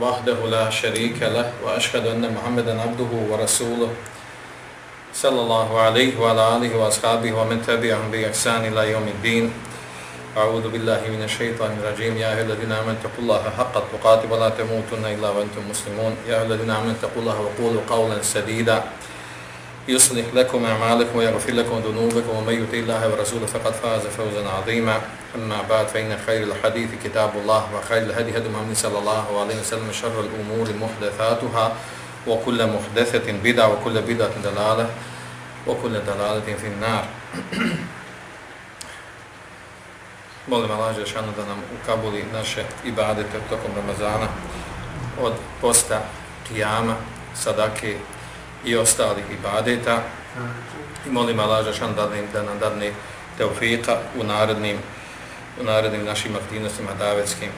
وحده لا شريك له وأشهد أن محمدا عبده ورسوله. صلى الله عليه وعلى آله وأصحابه ومن تبعهم بإحسان إلى يوم الدين. أعوذ بالله من الشيطان الرجيم. يا أيها الذين آمنوا اتقوا الله حق تقاته ولا تموتن إلا وأنتم مسلمون. يا أيها الذين آمنوا اتقوا الله وقولوا قولا سديدا. يصلح لكم أعمالكم ويغفر لكم ذنوبكم. ومن يطع الله ورسوله فقد فاز فوزا عظيما. أما بعد فإن خير الحديث كتاب الله وخير الهدي هدي محمد صلى الله عليه وسلم شر الأمور محدثاتها وكل محدثة بدعة وكل بدعة دلالة وكل دلالة في النار Molim Allah Žešanu da nam ukabuli naše ibadete tokom Ramazana od posta, kijama, sadake i ostalih ibadeta. I molim Allah Žešanu da, da nam dadne teufika u narednim, u narednim našim aktivnostima davetskim.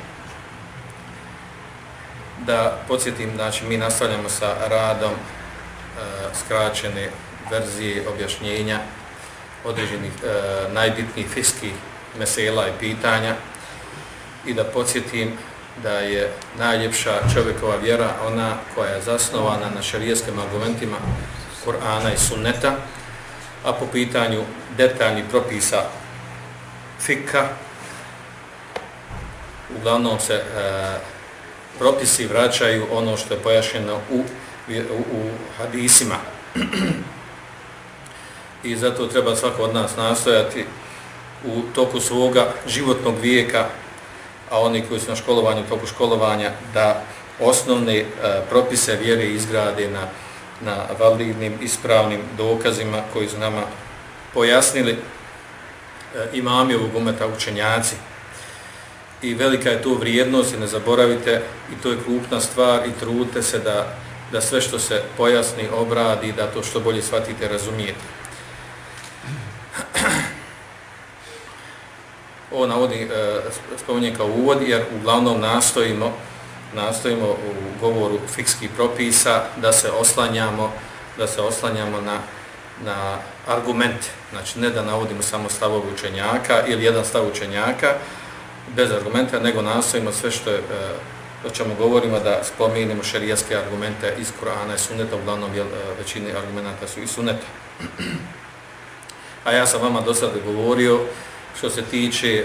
Da podsjetim, znači mi nastavljamo sa radom e, skraćene verzije objašnjenja određenih e, najbitnijih fiskih mesela i pitanja i da podsjetim da je najljepša čovjekova vjera ona koja je zasnovana na šarijetskim argumentima Kur'ana i Sunneta, a po pitanju detaljnih propisa fika, uglavnom se e, propisi vraćaju ono što je pojašnjeno u, u, u hadisima. I zato treba svako od nas nastojati u toku svoga životnog vijeka, a oni koji su na školovanju, u toku školovanja, da osnovne e, propise vjere izgrade na, na validnim, ispravnim dokazima koji su nama pojasnili e, imami ovog umeta učenjaci. I velika je to vrijednost i ne zaboravite, i to je krupna stvar i trudite se da, da sve što se pojasni, obradi, da to što bolje shvatite, razumijete. ovo navodi, e, spominje kao uvod, jer uglavnom nastojimo, nastojimo u govoru fikskih propisa da se oslanjamo, da se oslanjamo na, na argumente. Znači, ne da navodimo samo stavove učenjaka ili jedan stav učenjaka bez argumenta, nego nastojimo sve što je, e, o čemu govorimo, da spominimo šarijaske argumente iz Korana i Sunneta, uglavnom jel, e, većini argumenta su i Sunneta. A ja sam vama do sada govorio, što se tiče e,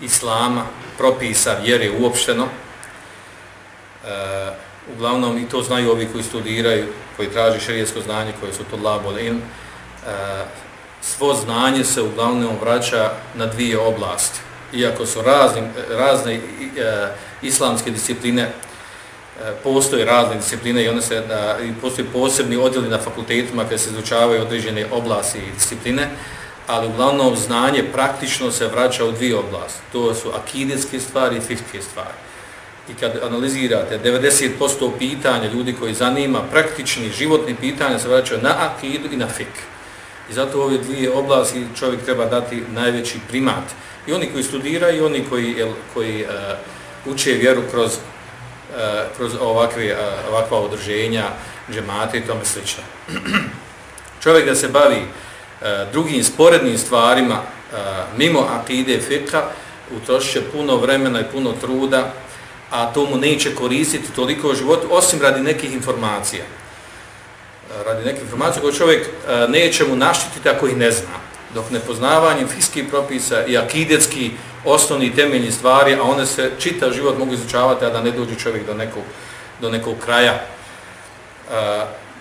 islama, propisa, vjere uopšteno. E, uglavnom i to znaju ovi koji studiraju, koji traži šarijesko znanje, koji su to labolin. E, svo znanje se uglavnom vraća na dvije oblasti. Iako su razni, razne e, islamske discipline, e, postoje razne discipline i one se da i postoje posebni odjeli na fakultetima kada se izučavaju određene oblasti i discipline, ali uglavnom znanje praktično se vraća u dvije oblasti. To su akidetske stvari i fikske stvari. I kad analizirate 90% pitanja ljudi koji zanima, praktični životni pitanja se vraćaju na akidu i na fik. I zato ove dvije oblasti čovjek treba dati najveći primat. I oni koji studiraju i oni koji, jel, koji uh, uče vjeru kroz, uh, kroz ovakve, uh, ovakva održenja, džemate i tome slično. čovjek da se bavi uh, drugim sporednim stvarima uh, mimo akide fika utrošit puno vremena i puno truda a to mu neće koristiti toliko u životu osim radi nekih informacija radi neke informacije koje čovjek e, neće mu naštititi ako ih ne zna dok nepoznavanjem fiskih propisa i akidetski osnovni temeljni stvari a one se čita život mogu izučavati a da ne dođe čovjek do nekog, do nekog kraja e,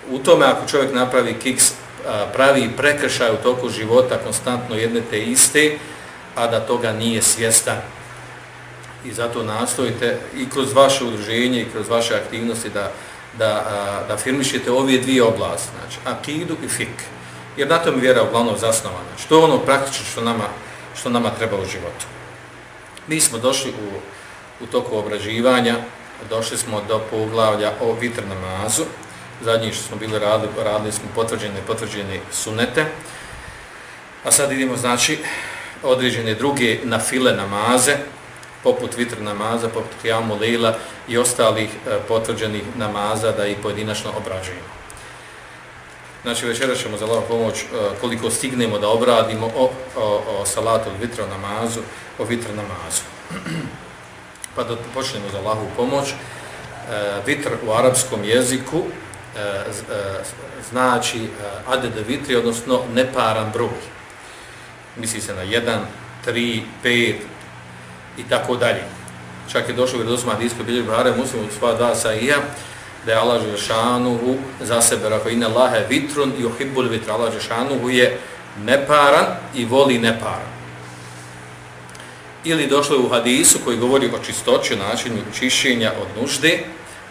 u tome ako čovjek napravi kiks e, pravi prekršaj u toku života konstantno jedne te iste, a da toga nije svjestan. I zato nastojite i kroz vaše udruženje i kroz vaše aktivnosti da, da, da firmišete ove dvije oblasti, znači akidu i fik. Jer na tom vjera uglavnom zasnovana. Što je ono praktično što nama, što nama treba u životu. Mi smo došli u, u toku obraživanja, došli smo do poglavlja o vitr namazu, zadnji što smo bili radili, radili smo potvrđene potvrđene sunete. A sad idemo, znači, određene druge na file namaze, poput vitr namaza, poput kijamu lejla i ostalih e, potvrđenih namaza da ih pojedinačno obrađujemo. Znači, večera ćemo za Allah pomoć e, koliko stignemo da obradimo o, o, o salatu vitro namazu, o vitr namazu. pa da počnemo za Allahu pomoć. E, vitr u arapskom jeziku e, e znači e, aded vitri, odnosno neparan broj. Misli se na 1, 3, 5 i tako dalje. Čak je došlo u redosma hadijskoj bilježi Bahare muslimu sva dva saija, da je Allah Žešanuhu za sebe rekao inna Allahe vitrun i uhibbul vitra. Allah Žešanuhu je neparan i voli neparan. Ili došlo je u hadisu koji govori o čistoći, načinu čišćenja od nužde,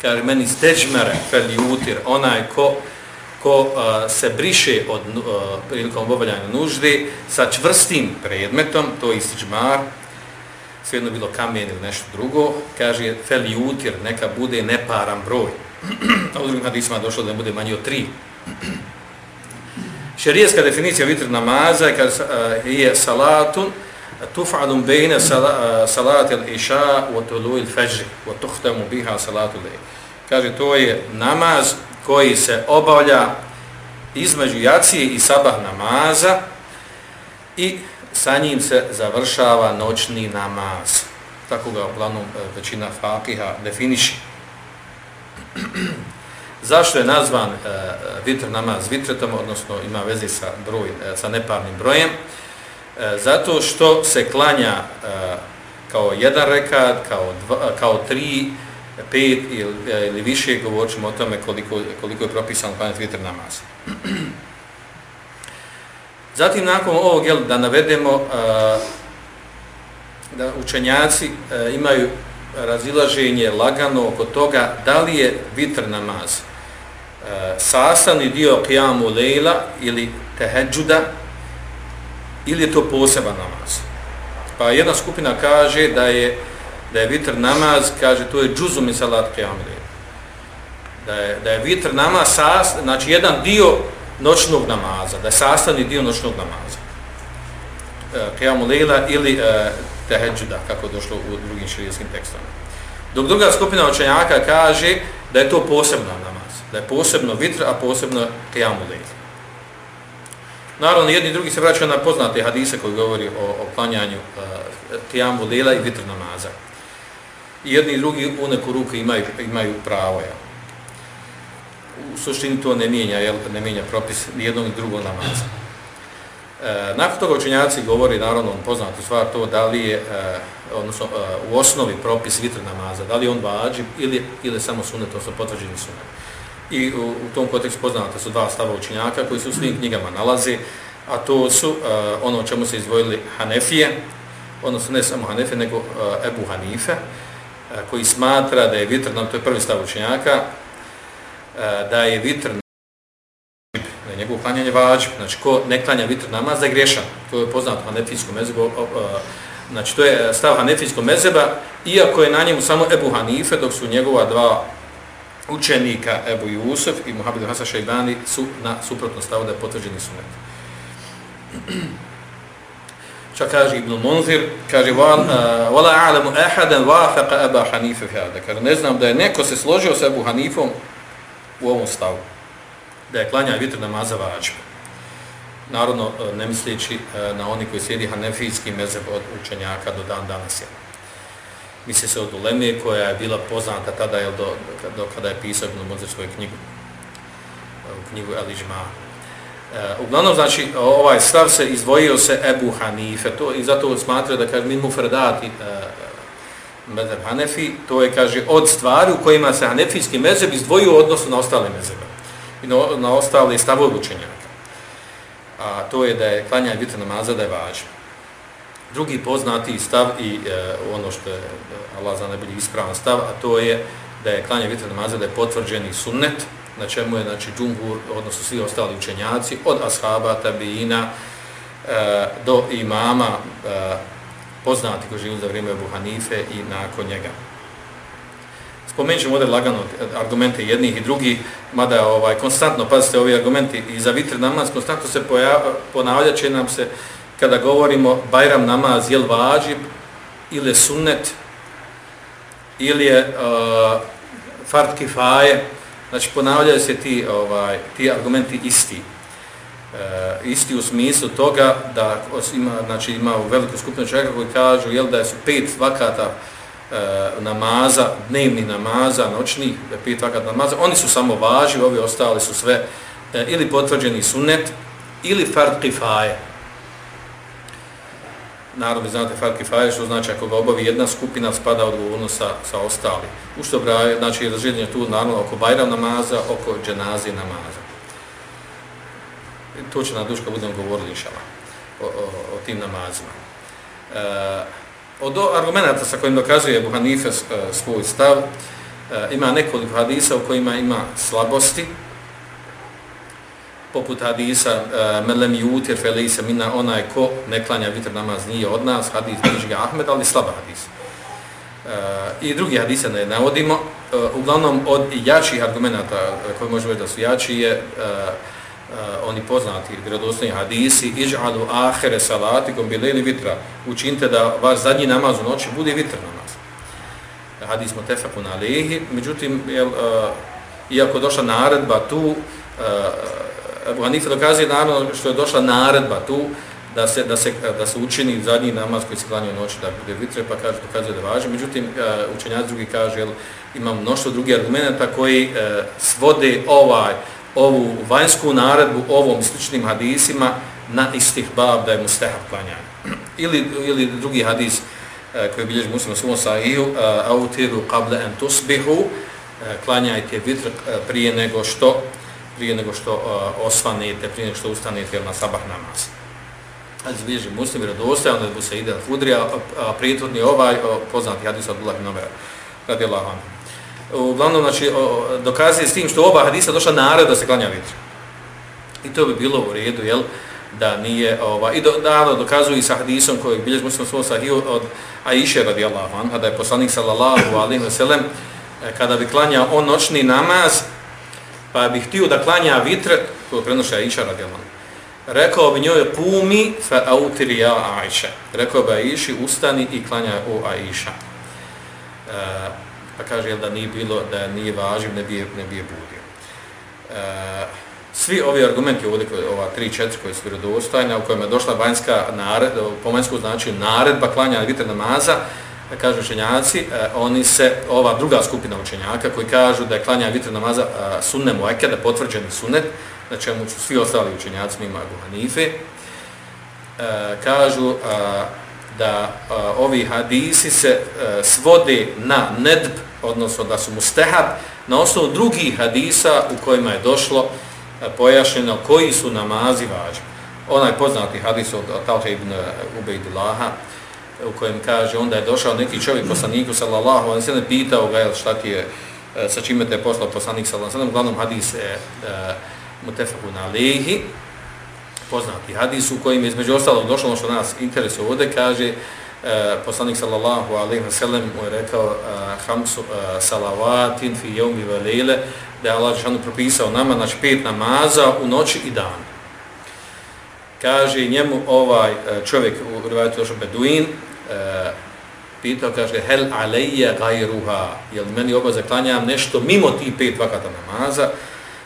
kaže meni steđmere fel jutir, onaj ko, ko uh, se briše od uh, prilikom obavljanja nužde sa čvrstim predmetom, to je istiđmar, svejedno bilo kamen ili nešto drugo, kaže fel jutir, neka bude neparan broj. A u drugim hadisima došlo da ne bude manji od tri. Šerijeska definicija vitr namaza je kad eh, je salatun tuf'alun bejne eh, salati al-iša u tulu il-fajri u tuhtamu biha salatu lej. Kaže, to je namaz koji se obavlja između jacije i sabah namaza i sa njim se završava noćni namaz. Tako ga uglavnom e, većina fakiha definiši. Zašto je nazvan e, e, vitr namaz vitretom, odnosno ima veze sa, broj, e, sa neparnim brojem? E, zato što se klanja e, kao jedan rekat, kao, dva, e, kao tri, pet ili, ili više, govorit o tome koliko, koliko je propisan klanjati vitr namaz. Zatim, nakon ovog, jel, da navedemo da učenjaci e, imaju razilaženje lagano oko toga da li je vitr namaz uh, dio qiyamu lejla ili teheđuda ili je to poseban namaz. Pa jedna skupina kaže da je da je vitr namaz, kaže to je džuzu i salat qiyamu lejla. Da je, da je vitr namaz sas, znači jedan dio noćnog namaza, da je sastavni dio noćnog namaza. E, Qiyamu lejla ili e, teheđuda, kako je došlo u drugim širijskim tekstom. Dok druga skupina učenjaka kaže da je to posebno namaz, da je posebno vitr, a posebno Qiyamu lejla. Naravno, jedni i drugi se vraćaju na poznate hadise koji govori o, o klanjanju e, uh, Qiyamu lejla i vitr namaza. I jedni i drugi u neku ruku imaju, imaju pravo, ja u suštini to ne mijenja, jel, ne mijenja propis ni jednog ni drugog namaza. E, nakon toga učenjaci govori, naravno, on poznatu stvar to da li je, e, odnosno, e, u osnovi propis vitr namaza, da li on vađi ili, ili samo sunet, odnosno potvrđeni sunet. I u, u tom kontekstu poznate su dva stava učenjaka koji su u svim knjigama nalazi, a to su e, ono o čemu se izdvojili Hanefije, odnosno ne samo Hanefije, nego e, Ebu Hanife, e, koji smatra da je vitr, to je prvi stav učenjaka, E, da je vitr da je njegovo klanjanje vađb, znači ko ne klanja vitr namaz da je grešan. To je poznato hanefijskom mezebu, znači to je stav hanefijskog mezeba, iako je na njemu samo Ebu Hanife, dok su njegova dva učenika Ebu Jusuf i Muhammed Hasan Šajbani su na suprotno stavu da je potvrđeni sunet. Šta kaže Ibn Munzir, kaže Vala a'lamu ahadan wafaqa Aba Hanife fi Kaže, ne znam da je neko se složio sa Ebu Hanifom u ovom stavu, da je klanja vitr namaza vađba. Narodno, e, ne misleći e, na oni koji slijedi hanefijski mezeb od učenjaka do dan danas je. Misli se od Uleme koja je bila poznata tada je do, do kada je pisao Ibn Muzir svoju knjigu, e, u knjigu El Ižma. uglavnom, znači, ovaj stav se izdvojio se Ebu Hanife, to, i zato smatra da kaže min mufredati mezeb Hanefi, to je, kaže, od stvari u kojima se hanefijski mezheb izdvojio odnosu na ostale mezhebe i na, na ostale stavove učenjaka. A to je da je klanjanje vitr namaza da je važno. Drugi poznati stav i e, ono što je e, Allah za najbolji ispravan stav, a to je da je klanjanje vitr namaza da je potvrđeni sunnet, na čemu je znači, džungur, odnosno svi ostali učenjaci, od ashaba, tabijina, e, do imama, e, poznati koji živi za vrijeme Abu Hanife i nakon njega. Spomenut ćemo ovdje lagano argumente jednih i drugih, mada ovaj, konstantno, pazite ovi argumenti i za vitr namaz, konstantno se ponavlja će nam se kada govorimo Bajram namaz, jel vađib ili je sunnet ili je uh, fard kifaje, znači ponavljaju se ti, ovaj, ti argumenti isti. E, isti u smislu toga da ima, znači, ima u veliku skupinu čovjeka koji kažu jel, da su pet vakata e, namaza, dnevni namaza, noćni, pet vakata namaza, oni su samo važi, ovi ostali su sve e, ili potvrđeni sunnet, ili fard kifaje. Naravno, vi znate fard kifaje, što znači ako ga obavi jedna skupina, spada odgovorno sa, sa ostali. U što braje, znači je razređenje tu naravno oko bajra namaza, oko dženazije namaza. To će na duška budemo govorili inšala o, o, o tim namazima. E, Od argumenta sa kojim dokazuje Ebu Hanife e, svoj stav, e, ima nekoliko hadisa u kojima ima slabosti, poput hadisa e, Melem Jutir felise Mina, onaj ko ne klanja vitr namaz nije od nas, hadis Bižiga Ahmed, ali slaba hadis. E, I drugi hadise ne navodimo. E, uglavnom, od jačih argumenta koji možemo da su jači je uh, oni poznati gradosni hadisi iž'alu ahere salatikum bileli vitra učinite da vaš zadnji namaz u noći bude vitr namaz hadis mutefakun alihi, međutim jel, uh, iako došla naredba tu eh, uh, Abu Hanife dokazuje naravno što je došla naredba tu da se, da se, da se učini zadnji namaz koji se klanja noć noći da bude vitre, pa kaže, dokazuje da važi. Međutim, uh, učenjac drugi kaže, jel, ima mnoštvo drugih argumenta koji uh, svode ovaj, ovu vanjsku naredbu ovom sličnim hadisima na istih bab da je mustahab klanjanje. Ili, ili drugi hadis e, koji bilježi muslim u svom sahihu, e, autiru qable en tusbihu, e, klanjajte vitr prije nego što prije nego što osvanete, prije nego što ustanete na sabah namaz. Hadis bilježi muslim, jer dostaje, onda bu se ide fudrija, a prijetvodni ovaj, poznati hadis od Bulah Nomera, radi Allah uglavnom znači, dokazuje s tim što oba hadisa došla naredba da se klanja vitr. I to bi bilo u redu, jel? da nije ova i do, da dokazuje sa hadisom koji bilježi muslim svoj sahih od Aisha radijallahu anha da je poslanik sallallahu alejhi ve sellem kada bi klanjao on noćni namaz pa bi htio da klanja vitre koji prenosi Aisha radijallahu rekao bi njoj pumi fa autiri ya Aisha rekao bi Aisha ustani i klanja o Aisha e, pa kaže jel da nije bilo da nije važiv ne bi ne bi budio. E, svi ovi argumenti ovdje koje ova 3 4 koji su vjerodostojni u kojima je došla vanjska nared po vanjskom znači naredba klanjanja vitr namaza kažu učenjaci, e, oni se, ova druga skupina učenjaka koji kažu da je klanjanje vitr namaza e, sunne muekeda potvrđen potvrđeni sunnet, na čemu su svi ostali učenjaci mimo Abu Hanife, e, kažu e, da a, ovi hadisi se a, svode na nedb odnosno da su mustehab, na osnovu drugih hadisa u kojima je došlo e, pojašnjeno koji su namazi važni. Onaj poznati hadis od Talha ibn Ubejdillaha, u kojem kaže, onda je došao neki čovjek poslaniku, sallallahu, on se ne pitao ga, jel, šta ti je, e, sa čime te je poslao poslanik, sallallahu, sallam, uglavnom hadis je e, uh, mutefaku poznati hadis u kojim je između ostalog došlo ono što nas interesuje ovdje, kaže, e, poslanik sallallahu alejhi ve sellem mu je rekao e, hamsu e, uh, salavatin fi yawmi wa layla da Allah je propisao nama znači pet namaza u noći i dan. Kaže njemu ovaj e, čovjek u rivajetu došao Beduin pitao kaže hel alayya ghayruha jel meni obaveza klanjam nešto mimo tih pet vakata namaza?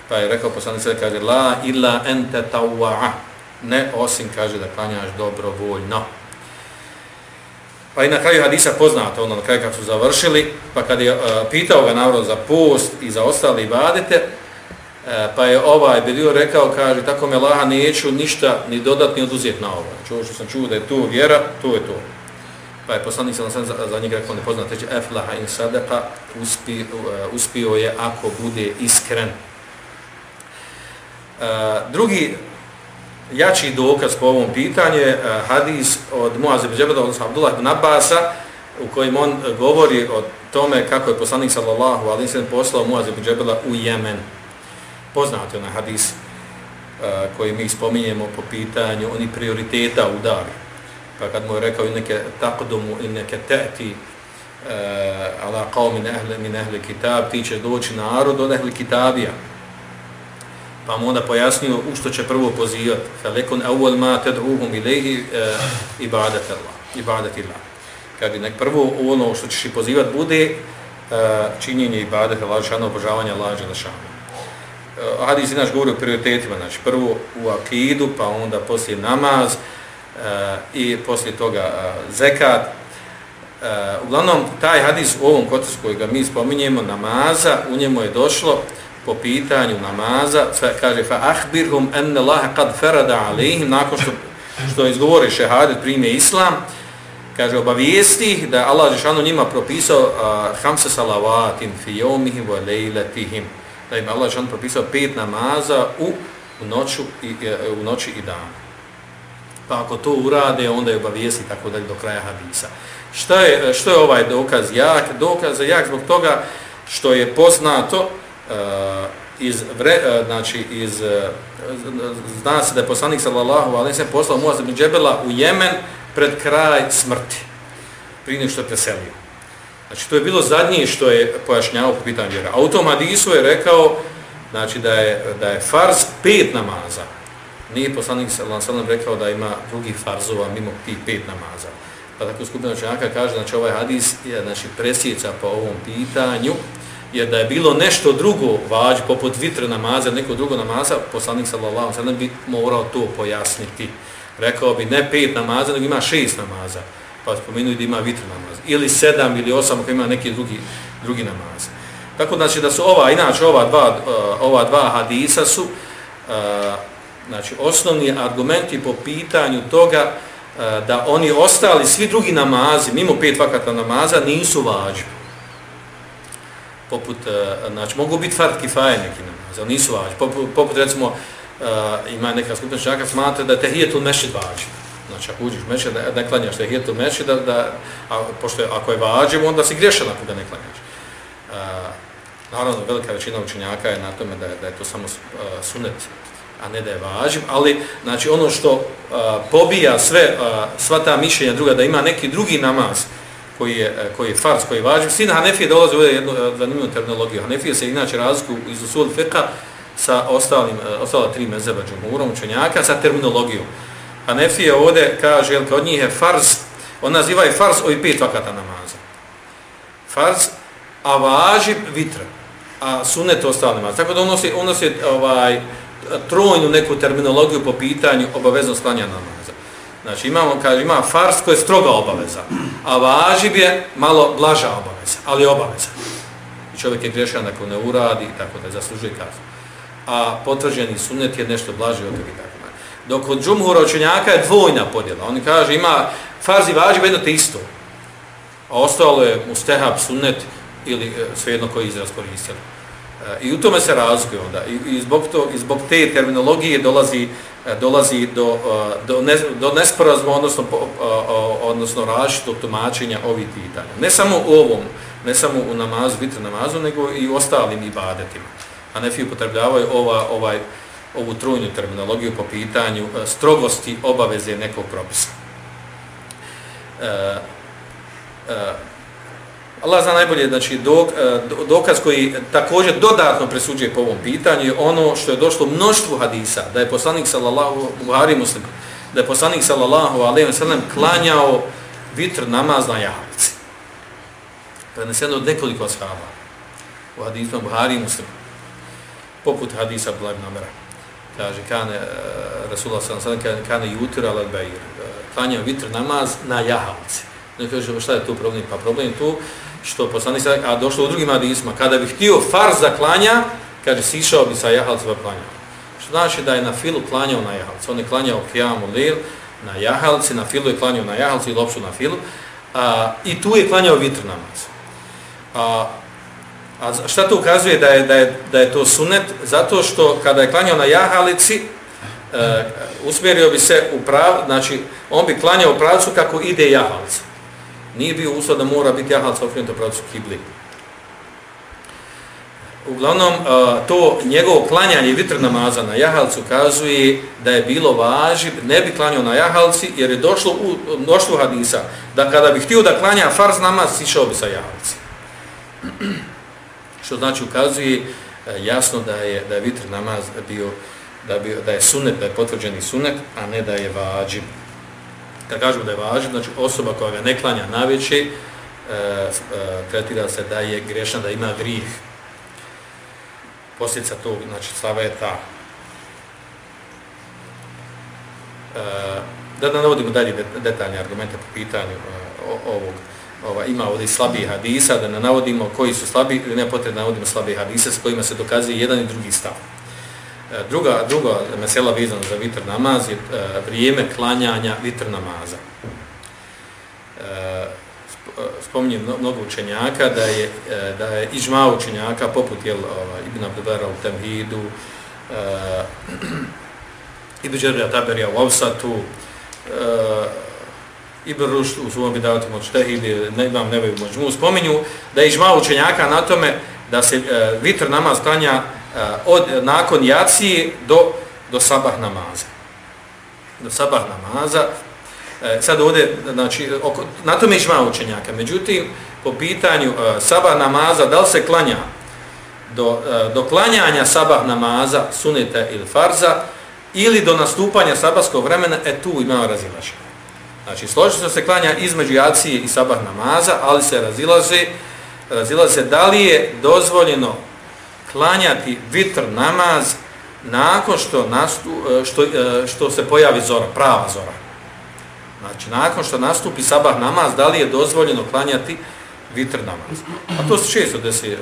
Pa je rekao poslanik sallallahu kaže la illa anta tawwa ne osim kaže da klanjaš dobrovoljno. Pa i na kraju hadisa poznato, ono na kraju kako su završili, pa kad je uh, pitao ga narod za post i za ostali ibadete, uh, pa je ovaj Belio rekao, kaže, tako me laha neću ništa ni dodat ni oduzeti na ovaj. ovo. Znači ovo što sam čuo da je to vjera, to je to. Pa je poslanik sam za, za njega rekao, nepoznat reći, eflaha in sadaqa, uspi, uh, uspio je ako bude iskren. Uh, drugi jači dokaz po ovom pitanju je e, hadis od Muaze Beđebeda, odnosno Abdullah ibn Abbasa, u kojem on e, govori o tome kako je poslanik sallallahu alaihi sallam poslao Muaze Beđebeda u Jemen. Poznate onaj hadis e, koji mi spominjemo po pitanju oni prioriteta u davi. Pa kad mu je rekao inneke takdomu inneke neke teti, ala qawmin ahli min ahli kitab ti će doći narod od ahli kitabija pa mu onda pojasnio u što će prvo pozivati. Falekun awwal ma tad'uhum ilayhi uh, ibadat Allah ibadat Allah. Kad nek prvo ono što ćeš pozivati bude eh, činjenje ibadeta Allah obožavanje Allah dželle šano eh, hadis inač govori o prioritetima. Znači prvo u akidu pa onda poslije namaz i poslije toga zekat. Uglavnom, taj hadis u ovom kotisu koji ga mi spominjemo, namaza, u njemu je došlo po pitanju namaza, kaže, fa ahbirhum anna laha kad farada alihim, nakon što, što izgovori šehadet, prime islam, kaže, obavijesti da Allah Žešanu njima propisao uh, hamse salavatim fi jomihim wa lejletihim, da im Allah Žešanu propisao pet namaza u, u, noću i, e, u noći i dan. Pa ako to urade, onda je obavijesti tako dalje do kraja hadisa. Šta je, e, što je ovaj dokaz jak? Dokaz je jak zbog toga što je poznato Eh, iz, vre, eh, znači iz, eh, zna se da je poslanik sallallahu alejhi ve sellem poslao Muaz ibn Džebela u Jemen pred kraj smrti, prije nego što je preselio. Znači to je bilo zadnje što je pojašnjavao po pitanju vjera. A u tom hadisu je rekao znači, da, je, da je farz pet namaza. Nije poslanik sallallahu alejhi ve sellem rekao da ima drugih farzova mimo tih pet namaza pa tako skupina učenjaka kaže, znači ovaj hadis je znači, presjeca po ovom pitanju, jer da je bilo nešto drugo vađ, poput vitre namaza, neko drugo namaza, poslanik sallallahu sallam bi morao to pojasniti. Rekao bi ne pet namaza, nego ima šest namaza, pa spomenuo da ima vitre namaz. Ili sedam ili osam, ako ima neki drugi, drugi namaz. Tako znači da su ova, inače ova dva, eh, ova dva hadisa su eh, znači, osnovni argumenti po pitanju toga eh, da oni ostali, svi drugi namazi, mimo pet vakata namaza, nisu vađi. Poput, e, znači, mogu biti fard kifaje neki namaz, ali nisu vađi. Poput, poput recimo, uh, ima neka skupina čaka, smatra da je tehijetul mešid vađi. Znači, ako uđeš mešid, ne klanjaš tehijetul mešid, da, da, a, pošto je, ako je vađi, onda si griješan ako ga ne klanjaš. E, naravno, velika većina učenjaka je na tome da je, da je to samo sunet a ne da je važiv, ali znači ono što uh, pobija sve uh, sva ta mišljenja druga da ima neki drugi namaz koji je e, koji je farz, koji je važiv. Sin Hanefije dolazi ovdje jednu e, zanimljivu terminologiju. Hanefije se inače razliku iz usul fiqa sa ostalim e, ostala tri mezheba džumurom učenjaka sa terminologijom. Hanefije ovdje kaže jel od njih je farz, on naziva je farz ovih pet vakata namaza. Farz, a vađiv vitra, a sunet ostali namaz. Tako da on nosi, on nosi ovaj, trojnu neku terminologiju po pitanju obavezno slanja namaza. Znači imamo, kaže, ima fars koja je stroga obaveza, a važib je malo blaža obaveza, ali obaveza. I čovjek je grešan ako ne uradi, tako da zaslužuje kaznu. A potvrđeni sunet je nešto blaži od toga tako. Dok od džumhura učenjaka je dvojna podjela. Oni kaže, ima farz i važib jedno te isto. A ostalo je mustehab, sunet ili e, svejedno koji izraz koristili. I u tome se razlikuje onda. I, i, zbog to, I zbog te terminologije dolazi, e, dolazi do, e, do, ne, do nesporazma, odnosno, e, odnosno različitog tumačenja ovih pitanja. Ne samo u ovom, ne samo u namazu, vitru namazu, nego i u ostalim ibadetima. A nefi upotrebljavaju ova, ovaj, ovu trujnu terminologiju po pitanju strogosti obaveze nekog propisa. E, e, Allah zna najbolje, znači dok, e, dokaz koji također dodatno presuđuje po ovom pitanju je ono što je došlo mnoštvu hadisa, da je poslanik sallallahu Buhari muslim, da je poslanik sallallahu alejhi ve sellem klanjao vitr namaz na jahalici. Preneseno od nekoliko ashaba u hadisu Buhari muslim, poput hadisa Abdullah Namera. Kaže, kane, e, Rasulullah sallallahu alaihi wa sallam, kane jutir al-bair, e, klanjao vitr namaz na jahalici. Ne kaže, šta je tu problem? Pa problem je tu što poslanik sada, a došlo u drugim hadisima, kada bi htio farz da klanja, kaže, sišao bi sa jahalcima klanjao. Što znači da je na filu klanjao na jahalci. On je klanjao kijamu lil na jahalci, na filu je klanjao na jahalci i lopšu na filu. A, I tu je klanjao vitr namaz. A, a šta to ukazuje da je, da, je, da je to sunet? Zato što kada je klanjao na jahalici, e, usmjerio bi se u prav, znači on bi klanjao u pravcu kako ide jahalica nije bio uslov da mora biti jahal sa okrenutom pravcu kibli. Uglavnom, to njegovo klanjanje vitr namaza na jahalcu kazuje da je bilo važib, ne bi klanjao na jahalci, jer je došlo u mnoštvu hadisa, da kada bi htio da klanja farz namaz, sišao bi sa jahalci. Što znači ukazuje e, jasno da je, da je vitr namaz bio, da, bio, da je sunet, da je potvrđeni sunet, a ne da je važib. Kad kažemo da je važno, znači osoba koja ga ne klanja na veće, e, e, tretira se da je grešna, da ima grijeh posljedica tog, znači slava je ta. E, da ne navodimo dalje detaljne argumente po pitanju e, ovog, ova, ima ovdje slabih hadisa, da ne navodimo koji su slabi, ili ne potrebno navodimo slabi hadisa s kojima se dokazuje jedan i drugi stav. Druga, druga mesela vezana za vitr namaz je e, vrijeme klanjanja vitr namaza. E, e, Spominje mnogo učenjaka da je da je ižma učenjaka poput jel Ibn Abdubara u Tamhidu Ibn Jarir Taberija u Avsatu Ibn Rušt u svom bidavatu Močtehidi ne imam nebaju možmu spominju da je ižma učenjaka na tome da se vitr namaz klanja Eh, od nakon jacije do do sabah namaza do sabah namaza E, sad ovdje, znači, oko, na tome išma učenjaka. Međutim, po pitanju e, sabah namaza, da li se klanja do, e, do klanjanja sabah namaza, suneta ili farza, ili do nastupanja sabahskog vremena, e tu ima razilaženje. Znači, složi se se klanja između jacije i sabah namaza, ali se razilaze, razilaze da li je dozvoljeno klanjati vitr namaz nakon što, nastu, e, što, e, što se pojavi zora, prava zora. Znači, nakon što nastupi sabah namaz, da li je dozvoljeno klanjati vitr namaz? A to se često desi e,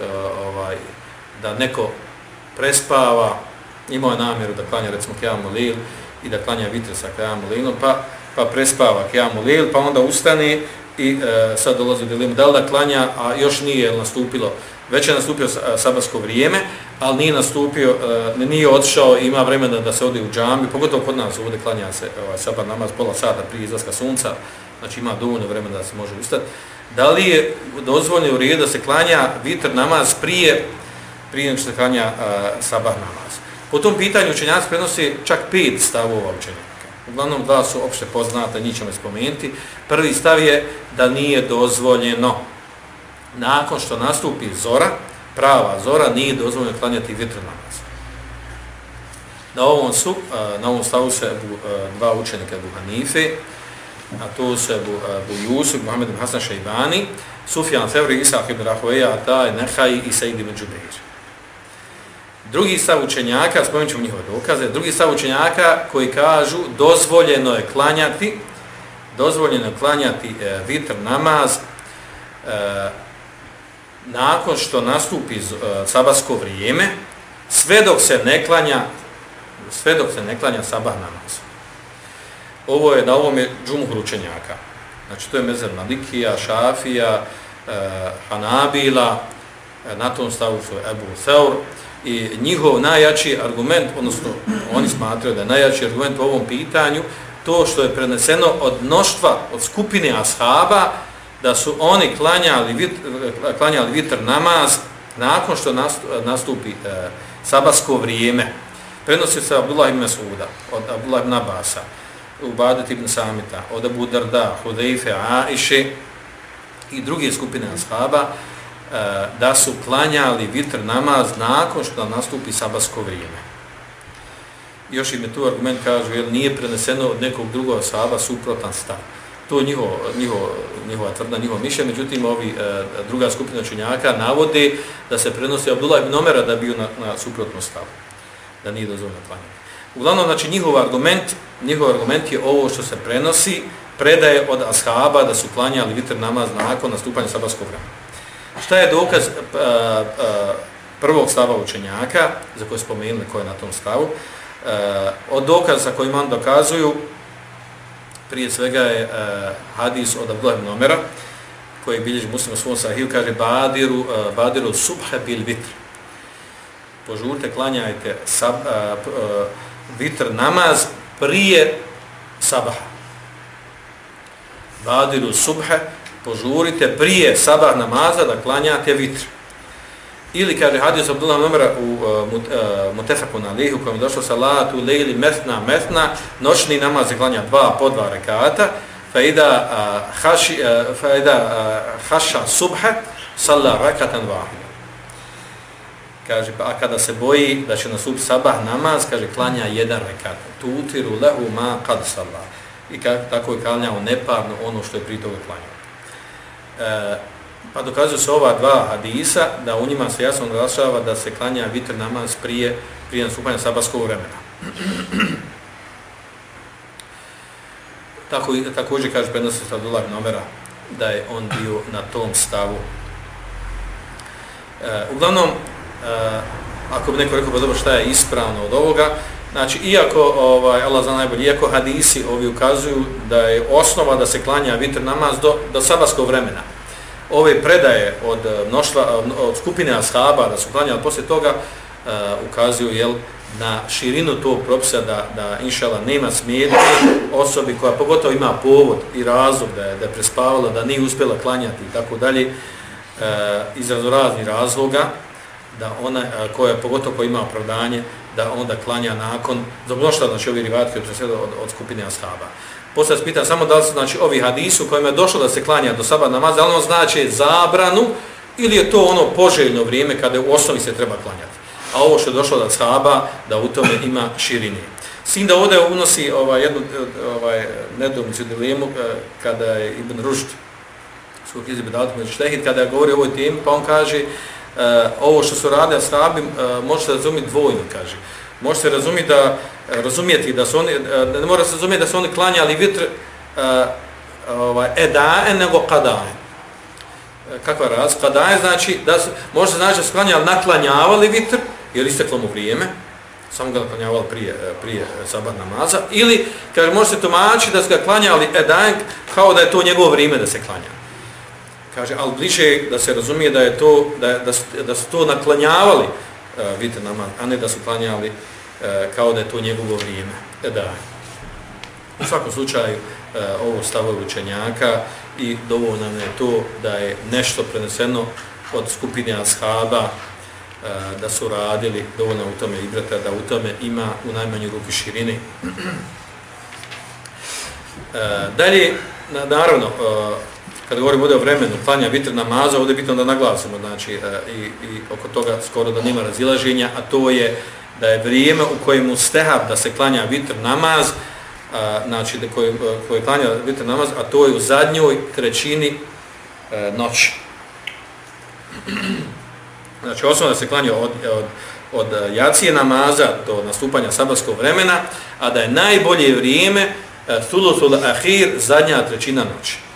ovaj, da neko prespava, imao je namjeru da klanja recimo kjamu lil i da klanja vitr sa kjamu lilom, pa, pa prespava kjamu lil, pa onda ustane i e, sad dolazi do dilema da li da klanja, a još nije nastupilo već je nastupio e, sabarsko vrijeme, ali nije nastupio, uh, nije otišao, ima vremena da se ode u džambi, pogotovo kod nas ovdje klanja se e, ovaj, sabar namaz pola sata prije izlaska sunca, znači ima dovoljno vremena da se može ustati. Da li je dozvoljno u redu da se klanja vitr namaz prije, prije nego što se klanja uh, sabat namaz? Po tom pitanju učenjaci prenosi čak pet stavova učenjaka. Uglavnom dva su opšte poznata, njih ćemo spomenuti. Prvi stav je da nije dozvoljeno nakon što nastupi zora, prava zora, nije dozvoljeno klanjati vitr namaz. Na ovom, su, e, na ovom stavu se dva učenika Ebu Hanife, a to su Ebu, e, Ebu Jusuf, Muhammed Hasan Šajbani, Sufjan Fevri, Isak ibn Rahoveja, Ataj, Nehaj i Said ibn Džubeir. Drugi stav učenjaka, spomenut ćemo njihove dokaze, drugi stav učenjaka koji kažu dozvoljeno je klanjati, dozvoljeno je klanjati e, vitr namaz e, nakon što nastupi eh, sabasko vrijeme, sve dok se ne klanja, sve dok se ne klanja sabah namaz. Ovo je, na ovom je džumhur učenjaka. Znači, to je mezer Malikija, Šafija, eh, Hanabila, eh, na tom stavu su Ebu Theur, i njihov najjači argument, odnosno oni smatraju da je najjači argument u ovom pitanju, to što je preneseno od mnoštva, od skupine ashaba, da su oni klanjali vitr, klanjali vitr namaz nakon što nastupi e, sabasko vrijeme. Prenosi se Abdullah ibn Suda, od Abdullah ibn Abasa, Ubadet ibn Samita, od Abu Darda, Hudeife, Aiše i druge skupine ashaba, e, da su klanjali vitr namaz nakon što nastupi sabasko vrijeme. Još im je tu argument, kažu, jer nije preneseno od nekog drugog ashaba suprotan stav to njihovo, njihovo, njihova tvrdna, njihovo mišlje, međutim ovi e, druga skupina činjaka navode da se prenosi Abdullah ibn Omera da bio na, na suprotnu stavu, da nije dozvoljeno klanjanje. Uglavnom, znači, njihov argument, njihov argument je ovo što se prenosi, predaje od ashaba da su klanjali vitr namaz nakon nastupanja sabarskog vremena. Šta je dokaz e, e, prvog stava učenjaka, za koje spomenuli ko je na tom stavu, e, od dokaza koji man dokazuju, prije svega je uh, hadis od Abdullah ibn Omera, koji bilježi muslim u svom sahiju, kaže Badiru, uh, Badiru subha bil vitr. Požurite, klanjajte sab, uh, uh, vitr namaz prije sabaha. Badiru subha, požurite prije sabah namaza da klanjate vitr. Ili kaže hadis Abdullah Nomera u e, uh, e, Mutefaku na kojem je došlo salatu lejli mesna mesna, noćni namaz je klanja dva po dva rekata, fa ida, uh, haši, uh, fa ida uh, haša subha, salla rakatan vahida. Kaže, pa a kada se boji da će na sub sabah namaz, kaže, klanja jedan rekat. Tutiru lehu ma kad salla. I ka, tako je klanjao neparno ono što je pri toga klanjao. Uh, Pa dokazuju se ova dva hadisa da u njima se jasno naglašava da se klanja vitr namaz prije, prije nastupanja sabarskog vremena. Tako, također kaže prednosti Sadullah Nomera da je on bio na tom stavu. E, uglavnom, e, ako bi neko rekao pa dobro šta je ispravno od ovoga, znači iako, ovaj, Allah za najbolji, iako hadisi ovi ukazuju da je osnova da se klanja vitr namaz do, do sabarskog vremena, ove predaje od e, mnoštva, e, od skupine ashaba da su klanjali posle toga uh, ukazuju jel, na širinu tog propisa da, da inšala nema smetnje osobi koja pogotovo ima povod i razlog da je, da je prespavala, da nije uspjela klanjati i tako dalje iz raznih razloga da ona koja pogotovo koja ima opravdanje da onda klanja nakon za znači ovi rivatki od, od, od skupine ashaba. Posle se pitan samo da li su znači, ovi hadisu kojima je došlo da se klanja do sabah namaza, li ono znači zabranu ili je to ono poželjno vrijeme kada u osnovi se treba klanjati. A ovo što je došlo od ashaba, da u tome ima širini. Sin da ovdje unosi ovaj, jednu ovaj, nedomicu dilemu kada je Ibn Rušt, svog izbi među štehit, kada je govori o ovoj temi, pa on kaže e, ovo što su radili ashabi, uh, eh, može se razumjeti dvojno, kaže. Može se razumjeti da eh, razumjeti da su oni ne mora se razumjeti da su oni klanjali vitr uh, ovaj edae nego kadae. Kakva raz? Kadae znači da su, može znači da su klanjali naklanjavali vitr jer isteklo mu vrijeme samo ga klanjavali prije, prije sabah namaza, ili, kaže, može se tumačiti da su ga klanjali edaen kao da je to njegovo vrijeme da se klanja. Kaže, ali bliže da se razumije da je to, da, da, su, da su to naklanjavali uh, vitr namaz, a ne da su klanjali uh, kao da je to njegovo vrijeme. E, da. U svakom slučaju, uh, ovo stavovi učenjaka i dovoljno nam je to da je nešto preneseno od skupine ashaba da su radili dovoljno u tome ibrata, da u tome ima u najmanju ruki širini. Dalje, naravno, kada govorimo ovdje o vremenu, klanja vitr namaza, ovdje je bitno da naglasimo, znači, e, i, i oko toga skoro da nima razilaženja, a to je da je vrijeme u kojem stehab da se klanja vitr namaz, a, znači da koji, e, koji klanja vitr namaz, a to je u zadnjoj trećini noći. Znači osnovno da se klanja od, od, od jacije namaza do nastupanja sabarskog vremena, a da je najbolje vrijeme thuluthul ahir, zadnja trećina noći.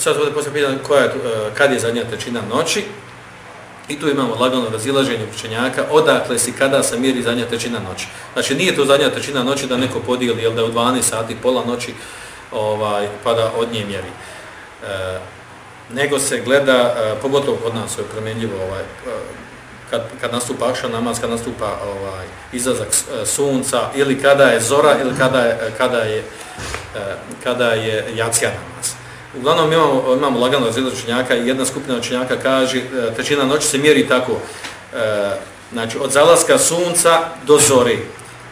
Sad ovdje poslije pitanje koja je, e, kad je zadnja trećina noći, I tu imamo lagano razilaženje učenjaka, odakle si kada se miri zadnja trećina noći. Znači nije to zadnja trećina noći da neko podijeli, jel da je u 12 sati, pola noći, ovaj, pa da od nje mjeri. E, nego se gleda, e, pogotovo kod nas je promjenljivo, ovaj, e, kad, kad nastupa akša namaz, kad nastupa ovaj, izazak e, sunca, ili kada je zora, ili kada je, e, kada je, kada je jacija namaz. Uglavnom imamo, imamo lagano razredo učenjaka i jedna skupina učenjaka kaže e, trećina noći se mjeri tako e, znači od zalaska sunca do zore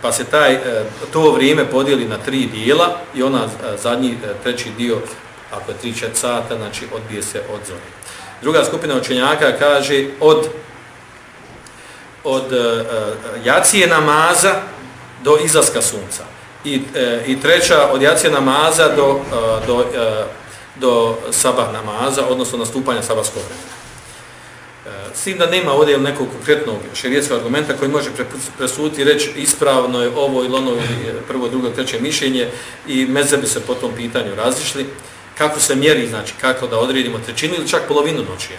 pa se taj e, to vrijeme podijeli na tri dijela i ona e, zadnji e, treći dio ako je 3-4 sata znači odbije se od zore. Druga skupina učenjaka kaže od od jacije namaza do izlaska sunca. I, i treća od jacije namaza do, do do sabah namaza, odnosno nastupanja sabahskog vremena. E, s tim da nema ovdje nekog konkretnog šerijetskog argumenta koji može presuditi reći ispravno je ovo ili ono ili prvo, drugo, treće mišljenje i meze bi se po tom pitanju razišli. Kako se mjeri, znači kako da odredimo trećinu ili čak polovinu noći. E,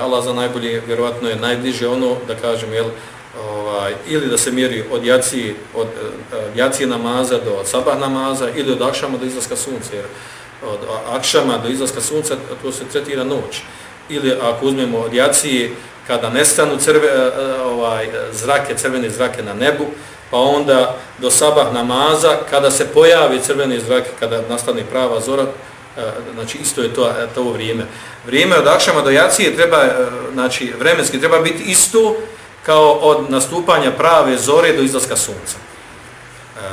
Allah za najbolje, vjerovatno je najbliže ono da kažem, jel, ovaj, ili da se mjeri od jacije, od jaci jacije namaza do sabah namaza ili od akšama do izlaska sunca. Jer, od akšama do izlaska sunca, to se tretira noć. Ili ako uzmemo od jacije, kada nestanu crve, e, e, ovaj, e, zrake, crvene zrake na nebu, pa onda do sabah namaza, kada se pojavi crvene zrake, kada nastane prava zora, znači isto je to, to vrijeme. Vrijeme od akšama do jacije treba, znači vremenski treba biti isto kao od nastupanja prave zore do izlaska sunca.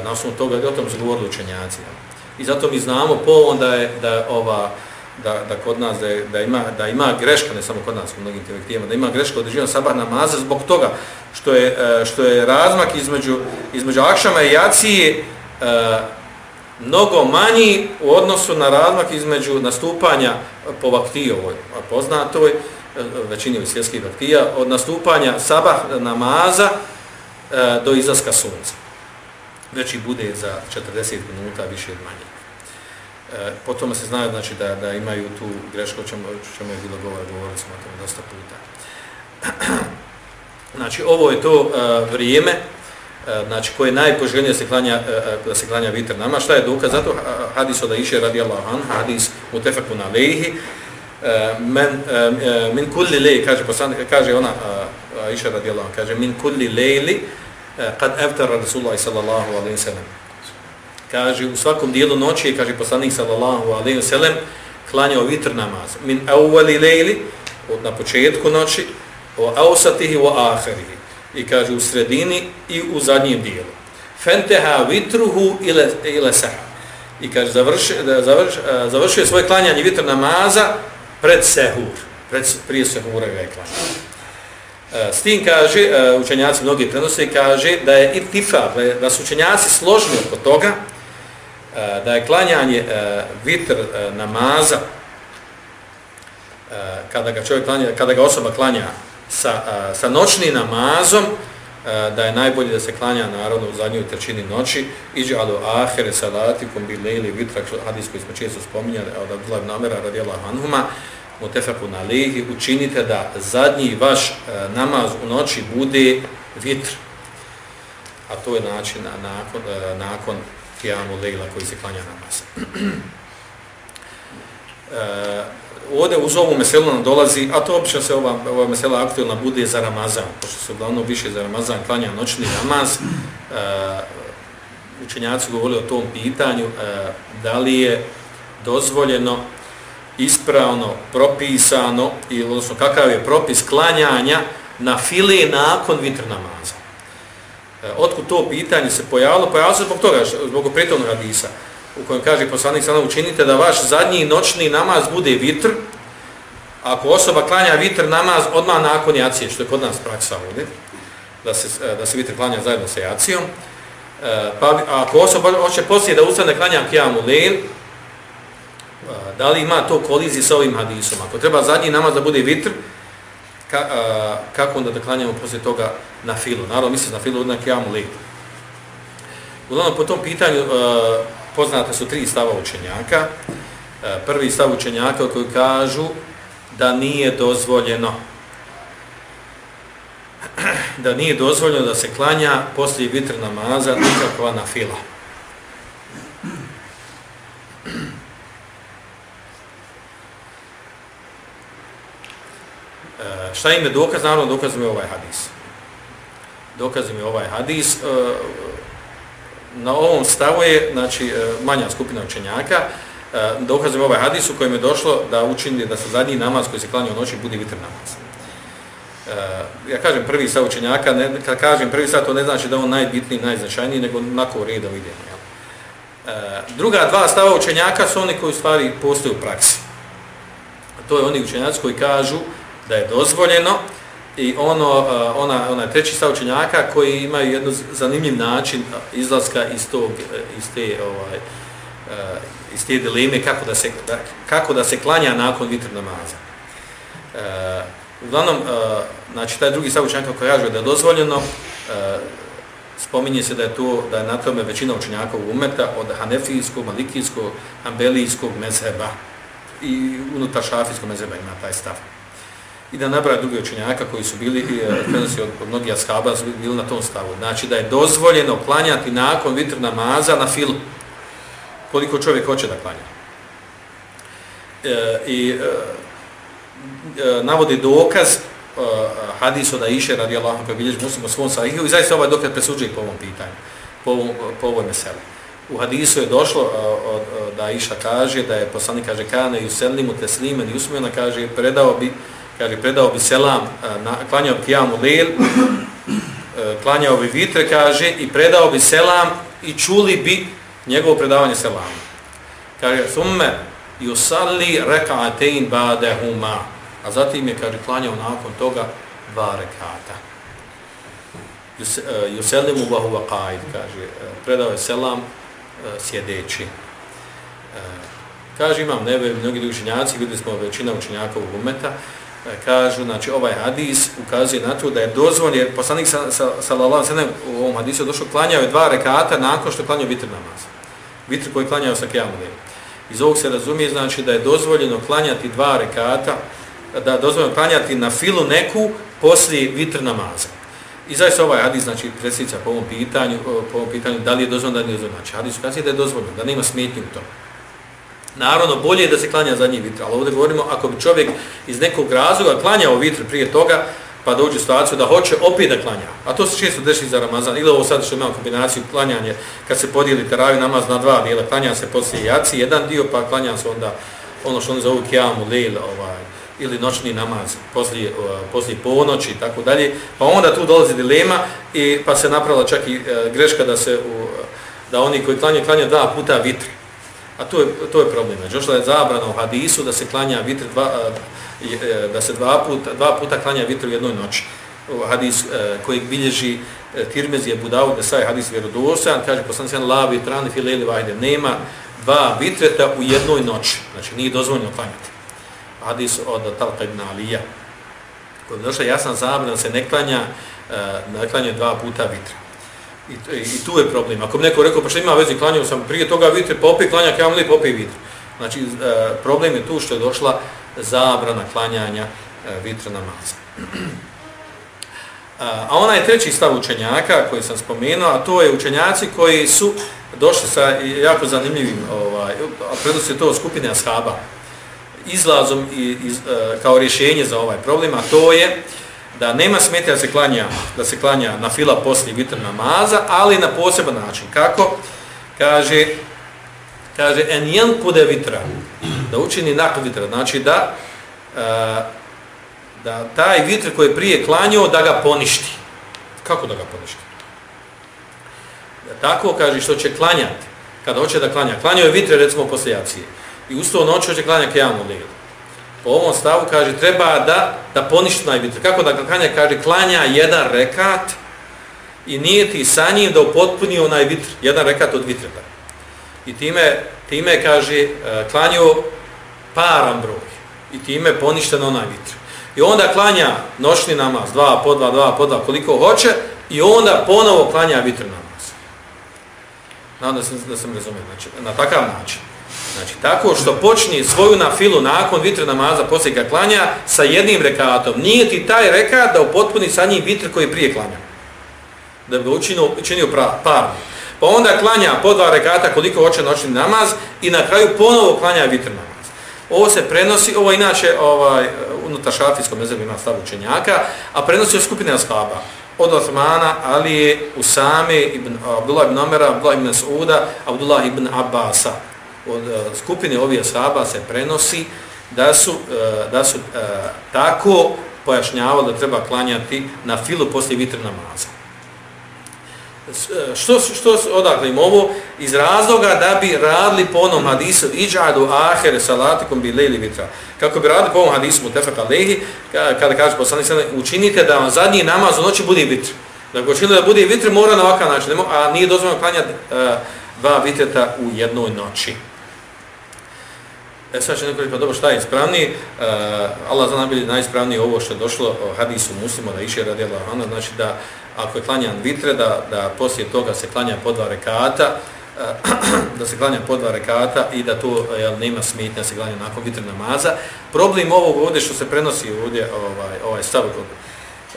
Na osnovu toga, o tom su govorili učenjaci. I zato mi znamo po onda je da ova, da, da kod nas da, je, da, ima, da ima greška, ne samo kod nas, u mnogim telektivima, da ima greška određivanja sabah namaza zbog toga što je, e, što je razmak između, između akšama i jacije mnogo manji u odnosu na razmak između nastupanja po vaktijovoj, poznatoj, e, većini svjetskih vaktija, od nastupanja sabah namaza e, do izlaska sunca. Već i bude za 40 minuta više ili manje. E, potom se znaju znači, da, da imaju tu grešku, o čemu, čemu je bilo govor, govorili smo o tome dosta puta. Znači, ovo je to e, vrijeme, E, znači koje je najpoželjnije se klanja e, e, da se klanja vitr nama šta je dokaz zato hadis od Aisha radijallahu an hadis mutafaqun alayhi e, men min kulli lej, kaže posan kaže ona Aisha radijallahu an kaže min kulli layli Eh, kad evtara rasulullah sallallahu alaihi wasallam kaže u svakom dijelu noći kaže poslanik sallallahu alaihi wasallam klanjao vitr namaz min awwali layli od na početku noći wa ausatihi wa aharihi. i kaže u sredini i u zadnjem dijelu. Fenteha vitruhu ile, ile seha. I kaže završi, završ, eh, završio svoje klanjanje vitr namaza pred sehur. Pred, prije sehura ga je klanjao. E, s tim kaže, e, učenjaci mnogi prenose, kaže da je irtifa, da su učenjaci složni oko toga, e, da je klanjanje vitr namaza, kada ga čovjek klanja, kada ga osoba klanja sa, sa noćnim namazom, da je najbolje da se klanja narodno u zadnjoj trećini noći, iđe alo ahere salati kum bi lejli vitrak, hadis koji smo često spominjali, od Abdullah namera radijela Hanhuma, tefeku na lehi, učinite da zadnji vaš e, namaz u noći bude vitr. A to je način nakon, e, nakon kijamu lejla koji se klanja namaz. e, ovdje uz ovu meselu nam dolazi, a to obično se ova, ova mesela aktualna bude za Ramazan, pošto se uglavnom više za Ramazan klanja noćni namaz, e, učenjaci govorili o tom pitanju, e, da li je dozvoljeno, ispravno, propisano, ili odnosno kakav je propis klanjanja na file nakon vitr namaza. E, otkud to pitanje se pojavilo? Pojavilo se zbog toga, zbog pritovnog hadisa u kojem kaže poslanik sada učinite da vaš zadnji noćni namaz bude vitr, ako osoba klanja vitr namaz odmah nakon jacije, što je kod nas praksa ovdje, da se, e, da se vitr klanja zajedno sa jacijom, e, pa ako osoba hoće poslije da ustane klanja kijamu lejl, da li ima to kolizi sa ovim hadisom? Ako treba zadnji namaz da bude vitr, ka, a, kako onda da klanjamo poslije toga na filu? Naravno, misli na filu odnak kijamu lejl. Uglavnom, po tom pitanju, a, poznate su tri stava učenjaka. A, prvi stav učenjaka koji kažu da nije dozvoljeno da nije dozvoljeno da se klanja poslije vitr namaza nikakva na fila. E, šta im je dokaz? Naravno, dokaz mi je ovaj hadis. Dokaz mi je ovaj hadis. E, na ovom stavu je znači, e, manja skupina učenjaka, e, dokazim ovaj hadis u kojem je došlo da učini da se zadnji namaz koji se klanja u noći budi vitr namaz. E, ja kažem prvi stav učenjaka, ne, kad kažem prvi stav, to ne znači da on najbitniji, najznačajniji, nego nako u redu vidimo. Jel? Druga dva stava učenjaka su oni koji u stvari postoje u praksi. To je oni učenjaci koji kažu da je dozvoljeno i ono eh, ona ona treći stav učenjaka koji imaju jedan zanimljiv način eh, izlaska iz tog eh, iz te ovaj iz te dileme kako da se da, kako da se klanja nakon vitr namaza. Uh, uglavnom uh, znači taj drugi stav učenjaka koji kaže da je dozvoljeno uh, spominje se da je to da je na tome većina učenjaka u umeta od hanefijskog, malikijskog, ambelijskog mezheba i unutar šafijskog mezheba ima taj stav i da nabraja drugi učenjaka koji su bili e, prenosi od, od mnogih ashaba su bili na tom stavu. Znači da je dozvoljeno klanjati nakon vitr namaza na filu. Koliko čovjek hoće da klanja. E, I e, e, navodi dokaz e, hadis od Aisha radi Allahom koji bilježi muslim u svom sahihu i zaista ovaj dokaz presuđuje po ovom pitanju, po, ovom, po ovoj meseli. u hadisu je došlo e, od, da Iša kaže, da je poslanik kaže, kane i uselimu te slimen i usmijena, kaže, predao bi, kaže, predao bi selam, na, klanjao bi kijamu lel, e, klanjao bi vitre, kaže, i predao bi selam i čuli bi njegovo predavanje selama. Kaže, thumme, yusalli rak'atayn ba'dehuma. A zatim je kaže klanjao nakon toga dva rekata. E, yusallimu wa huwa qa'id, kaže, e, predao je selam sjedeći. Kaže, imam nebe, mnogi drugi učenjaci, videli smo većina učenjaka u umeta, E, kažu, znači, ovaj hadis ukazuje na to da je dozvoljeno, jer poslanik sallallahu sa, sa, u ovom hadisu došao, klanjao je dva rekata nakon što je klanjao vitr namaz. Vitr koji klanjao sa kjamom Iz ovog se razumije znači da je dozvoljeno klanjati dva rekata, da je dozvoljeno klanjati na filu neku poslije vitr namaza. I zaista ovaj hadis, znači predsjednica po ovom pitanju, po ovom pitanju da li je dozvoljeno, da li je dozvoljeno. Znači hadis kaže da je dozvoljeno, da nema smetnje u tome. Naravno, bolje je da se klanja zadnji vitr, ali ovdje govorimo ako bi čovjek iz nekog razloga klanjao vitr prije toga, pa dođe u situaciju da hoće opet da klanja. A to se često deši za Ramazan. Ili ovo sad što imamo kombinaciju klanjanje, kad se podijeli teravi namaz na dva dijela, klanja se poslije jaci, jedan dio, pa klanja se onda ono što oni zovu kijamu, lejl, ovaj, ili noćni namaz poslije, uh, poslije ponoći i tako dalje. Pa onda tu dolazi dilema i pa se napravila čak i uh, greška da se u, da oni koji klanje, klanja dva puta vitr. A to je, to je problem. Znači, je zabrana u hadisu da se klanja vitr dva, e, e, da se dva puta, dva puta klanja vitr u jednoj noći. Hadis e, kojeg koji bilježi Tirmezi je Budavu, da saj hadis vjerodosan, kaže poslan se la vitrani fileli vajde, nema dva vitreta u jednoj noći. Znači nije dozvoljeno klanjati. Hadis od Talqa ibn Alija. Kod je jasna zabrana se ne klanja, ne klanja dva puta vitra. I, I tu je problem. Ako bi neko rekao, pa što ima vezi, klanjao sam prije toga vitre, pa popij klanja, kajam li popij vitr. Znači, e, problem je tu što je došla zabrana klanjanja e, vitra namaza. E, a onaj treći stav učenjaka koji sam spomenuo, a to je učenjaci koji su došli sa jako zanimljivim, ovaj, a je to skupine ashaba, izlazom i, iz, e, kao rješenje za ovaj problem, a to je da nema smetje da se klanja, da se klanja na fila poslije vitr namaza, ali na poseban način. Kako? Kaže, kaže en jen kude vitra, da učini nakon vitra, znači da, e, da taj vitr koji je prije klanjao, da ga poništi. Kako da ga poništi? Da tako kaže što će klanjati, kada hoće da klanja. Klanjao je vitre, recimo, posle jacije. I ustao noć hoće klanja kejanu lilu. Po ovom stavu kaže, treba da, da poništi najvitr. Kako da klanja? Kaže, klanja jedan rekat i nije ti sa njim da upotpuni onaj vitr, jedan rekat od vitreta. I time, time kaže, e, klanju paran broj. I time poništen onaj vitr. I onda klanja noćni namaz, dva po dva, dva po dva, koliko hoće, i onda ponovo klanja vitr namaz. Nadam se da sam razumio. Znači, na takav način. Znači, tako što počni svoju na filu nakon vitre namaza, poslije ga klanja sa jednim rekatom. Nije ti taj rekat da upotpuni sa njim vitr koji prije klanja. Da bi ga učinio, učinio parno pa onda klanja po dva rekata koliko hoće noćni namaz i na kraju ponovo klanja vitr namaz. Ovo se prenosi, ovo inače ovaj, unutar šafijskom mezebu ima stav učenjaka, a prenosi od skupine ashaba. Od Osmana, Ali, Usame, ibn, Abdullah ibn Amera, Abdullah ibn Sauda, Abdullah ibn Abasa. Od eh, skupine ovih ashaba se prenosi da su, eh, da su eh, tako pojašnjavali da treba klanjati na filu poslije vitr namaza što, što odakle im ovo? Iz razloga da bi radili po onom hadisu iđadu ahere salatikom bi lejli vitra. Kako bi radili po onom hadisu mutefaka lehi, kada kaže poslani sada, učinite da vam zadnji namaz u noći bude vitr. Dakle, učinite da bude vitr, mora na ovakav način, a nije dozvoljeno klanjati dva vitreta u jednoj noći. E sad će neko reći, pa dobro, šta je ispravniji? E, Allah zna najbolje najispravniji ovo što je došlo o hadisu muslima da iše radi Allah, znači da ako je klanjan vitre, da, da poslije toga se klanja po dva rekata, e, da se klanja po dva rekata i da to jel, nema smetnja se klanja nakon vitre namaza. Problem ovog ovdje što se prenosi ovdje, ovaj, ovaj stav od,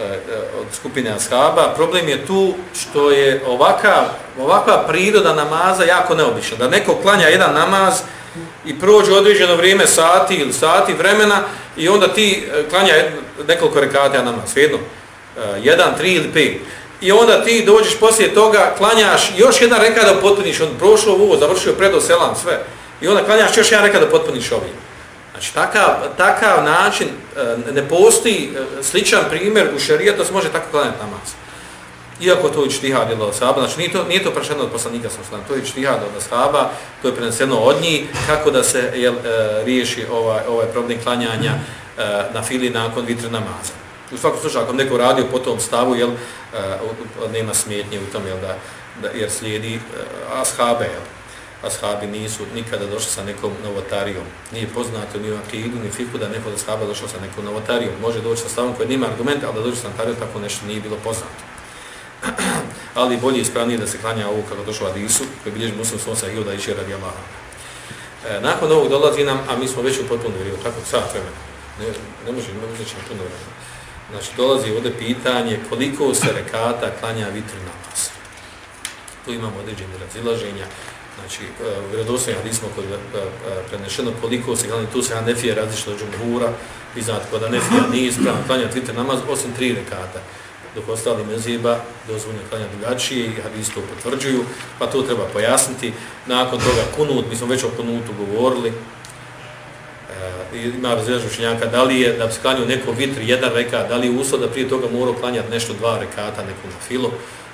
e, od skupine ashaba, problem je tu što je ovaka, ovakva priroda namaza jako neobična. Da neko klanja jedan namaz i prođe određeno vrijeme, sati ili sati vremena i onda ti e, klanja nekoliko rekata namaz, svejedno, 1, 3 ili 5. i onda ti dođeš poslije toga, klanjaš još jedan rekat da potpuniš, on prošlo ovo, završio predo selam, sve. I onda klanjaš još jedan rekat da potpuniš ovim. Znači, takav, takav način, e, ne postoji e, sličan primjer u šarijetu, da se može tako klanjati namaz. Iako to je čtihad ili od znači nije to, nije to prešeno od poslanika sa slan, to je čtihad od ashaba, to je preneseno od njih, kako da se jel, e, riješi ovaj, ovaj problem klanjanja e, na fili nakon vitre namaza. U svakom slučaju, ako neko radio po tom stavu, jel, e, pa nema smjetnje u tom, jel, da, da, jer slijedi e, ashabe, jel, ashabi nisu nikada došli sa nekom novotarijom. Nije poznato ni u akidu, ni fiku da neko od ashaba došao sa nekom novotarijom. Može doći sa stavom koji nima argumenta, ali da dođe sa novotarijom tako nešto nije bilo poznato. ali bolje ispravnije da se klanja ovo kako došlo Adisu, koji bilježi muslim sunca i da iše radi Allaha. E, nakon ovog dolazi nam, a mi smo već u potpuno vrijeme, tako sad vremena. Ne, ne može, ne može ćemo puno vremena. Znači, dolazi ovdje pitanje koliko se rekata klanja vitr namaz. Tu imamo određene razilaženja. Znači, e, u vjerodostojni hadismo koji je e, e, prenešeno koliko se klanja, tu se Hanefija različila od džumhura. Vi znate, kod Hanefija nije ispravno klanja vitr namaz, osim tri rekata dok ostali mezijeba dozvoljno klanja drugačije i hadis to potvrđuju, pa to treba pojasniti. Nakon toga kunut, mi smo već o kunutu govorili, e, ima razređu učenjaka, da li je da bi se neko vitr, jedan reka, da li je uslov da prije toga morao klanjati nešto dva rekata, neku na filo,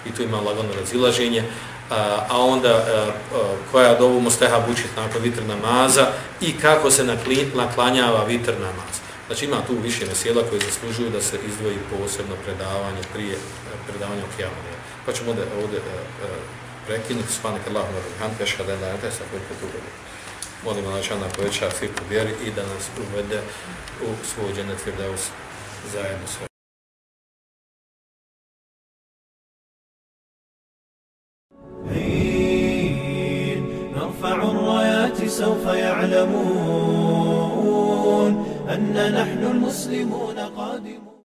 i tu ima lagano razilaženje, a, a onda a, a, koja od ovom steha bučiti nakon vitr namaza i kako se naklanjava vitr namaz. Znači ima tu više mesela koji zaslužuju da se izdvoji posebno predavanje prije predavanja o kijamanija. Pa ćemo ovdje, ovdje uh, prekinuti s panika Allahom od Hanta Šhada da je sa koji tu govori. Molimo na čana poveća firku vjeri i da nas uvede u svoj dženet Firdaus zajedno sve. نرفع الرايات سوف يعلمون أن نحن المسلمون قادمون